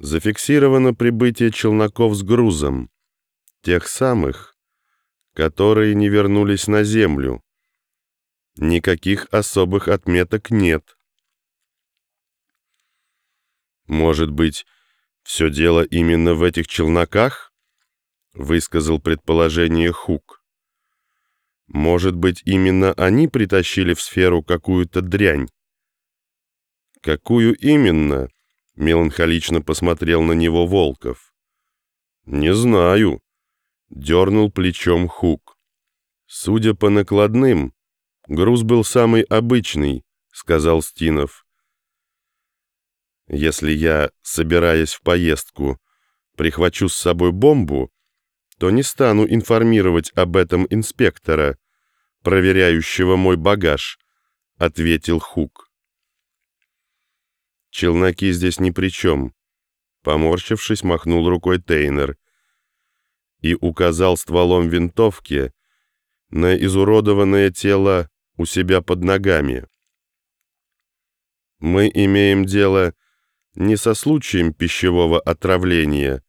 Зафиксировано прибытие челноков с грузом, тех самых, которые не вернулись на Землю. Никаких особых отметок нет. Может быть, все дело именно в этих челноках? Высказал предположение Хук. Может быть, именно они притащили в сферу какую-то дрянь? Какую именно? Меланхолично посмотрел на него Волков. «Не знаю», — дернул плечом Хук. «Судя по накладным, груз был самый обычный», — сказал Стинов. «Если я, собираясь в поездку, прихвачу с собой бомбу, то не стану информировать об этом инспектора, проверяющего мой багаж», — ответил Хук. Челноки здесь ни при чем. Поморщившись, махнул рукой Тейнер и указал стволом винтовки на изуродованное тело у себя под ногами. Мы имеем дело не со случаем пищевого отравления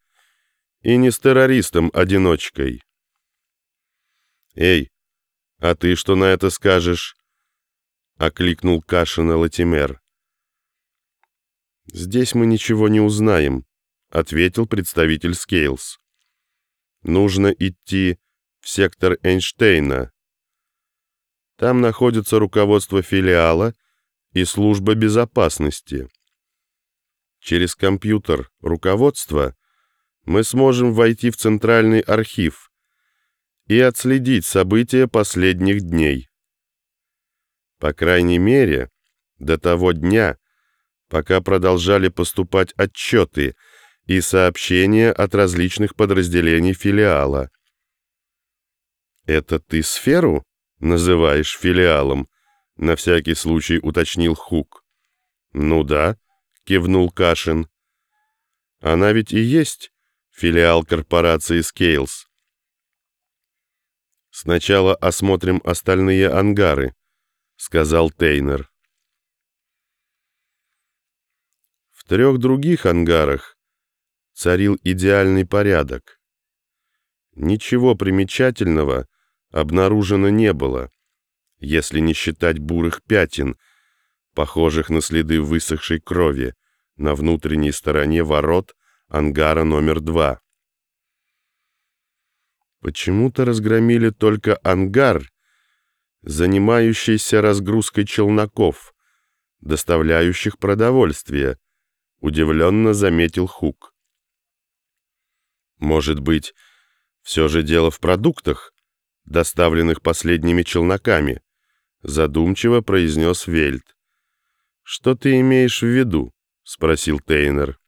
и не с террористом-одиночкой. «Эй, а ты что на это скажешь?» — окликнул Кашина Латимер. «Здесь мы ничего не узнаем», — ответил представитель Скейлс. «Нужно идти в сектор Эйнштейна. Там находится руководство филиала и служба безопасности. Через компьютер руководства мы сможем войти в центральный архив и отследить события последних дней. По крайней мере, до того дня, пока продолжали поступать отчеты и сообщения от различных подразделений филиала. «Это ты сферу называешь филиалом?» — на всякий случай уточнил Хук. «Ну да», — кивнул Кашин. «Она ведь и есть филиал корпорации Scales. «Сначала осмотрим остальные ангары», — сказал Тейнер. Трех других ангарах царил идеальный порядок. Ничего примечательного обнаружено не было, если не считать бурых пятен, похожих на следы высохшей крови на внутренней стороне ворот ангара номер два. Почему-то разгромили только ангар, занимающийся разгрузкой челноков, доставляющих продовольствие, — удивленно заметил Хук. «Может быть, все же дело в продуктах, доставленных последними челноками?» — задумчиво произнес Вельт. «Что ты имеешь в виду?» — спросил Тейнер.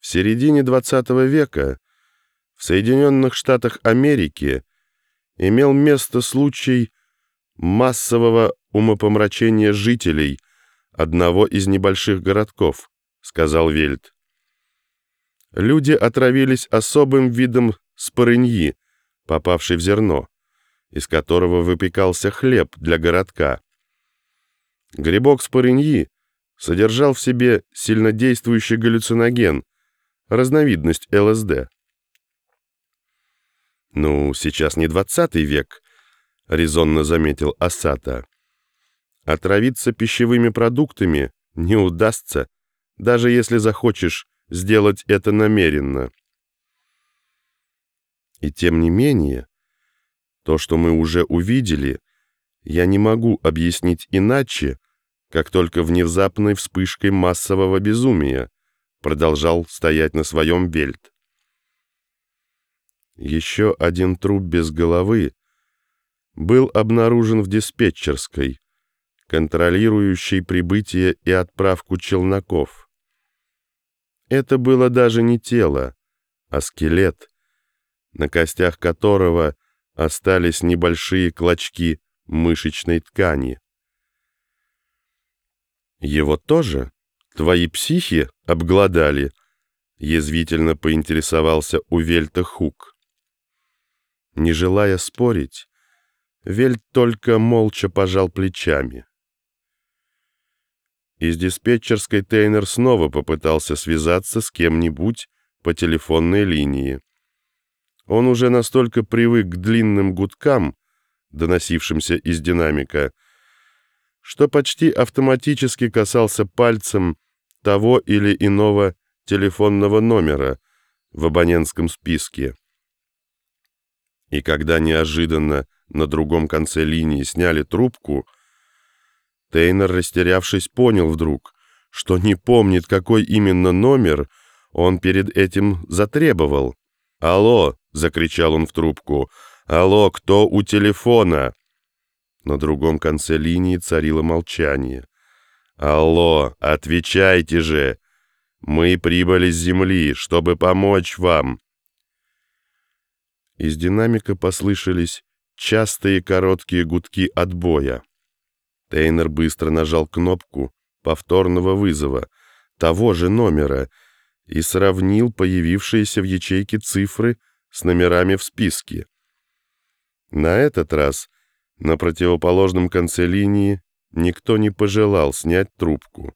В середине XX века в Соединенных Штатах Америки имел место случай массового умопомрачения жителей одного из небольших городков», — сказал Вельт. Люди отравились особым видом спорыньи, попавшей в зерно, из которого выпекался хлеб для городка. Грибок спорыньи содержал в себе сильнодействующий галлюциноген, разновидность ЛСД. «Ну, сейчас не двадцатый век», — резонно заметил Асата. Отравиться пищевыми продуктами не удастся, даже если захочешь сделать это намеренно. И тем не менее, то, что мы уже увидели, я не могу объяснить иначе, как только внезапной вспышкой массового безумия, продолжал стоять на своем Вельт. Еще один труп без головы был обнаружен в диспетчерской, контролирующий прибытие и отправку челноков. Это было даже не тело, а скелет, на костях которого остались небольшие клочки мышечной ткани. «Его тоже? Твои психи обглодали?» — язвительно поинтересовался у Вельта Хук. Не желая спорить, Вельт только молча пожал плечами. Из диспетчерской Тейнер снова попытался связаться с кем-нибудь по телефонной линии. Он уже настолько привык к длинным гудкам, доносившимся из динамика, что почти автоматически касался пальцем того или иного телефонного номера в абонентском списке. И когда неожиданно на другом конце линии сняли трубку, Тейнер, растерявшись, понял вдруг, что не помнит, какой именно номер он перед этим затребовал. «Алло!» — закричал он в трубку. «Алло, кто у телефона?» На другом конце линии царило молчание. «Алло, отвечайте же! Мы прибыли с земли, чтобы помочь вам!» Из динамика послышались частые короткие гудки отбоя. Тейнер быстро нажал кнопку повторного вызова того же номера и сравнил появившиеся в ячейке цифры с номерами в списке. На этот раз на противоположном конце линии никто не пожелал снять трубку.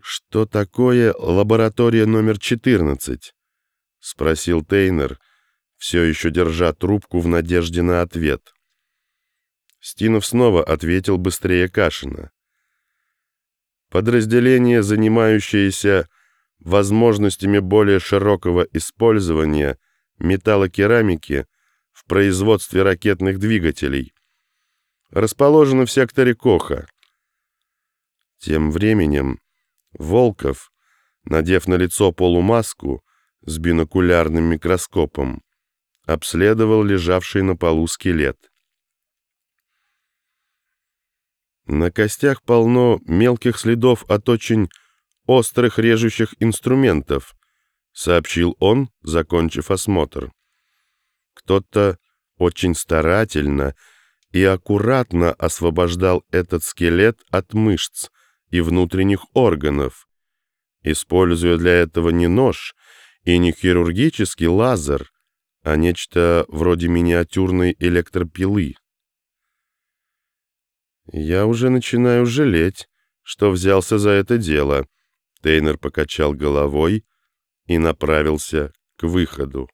«Что такое лаборатория номер 14?» — спросил Тейнер, все еще держа трубку в надежде на ответ. Стинов снова ответил быстрее Кашина. Подразделение, занимающееся возможностями более широкого использования металлокерамики в производстве ракетных двигателей, расположено в секторе Коха. Тем временем Волков, надев на лицо полумаску с бинокулярным микроскопом, обследовал лежавший на полу скелет. На костях полно мелких следов от очень острых режущих инструментов, сообщил он, закончив осмотр. Кто-то очень старательно и аккуратно освобождал этот скелет от мышц и внутренних органов, используя для этого не нож и не хирургический лазер, а нечто вроде миниатюрной электропилы. «Я уже начинаю жалеть, что взялся за это дело», — Тейнер покачал головой и направился к выходу.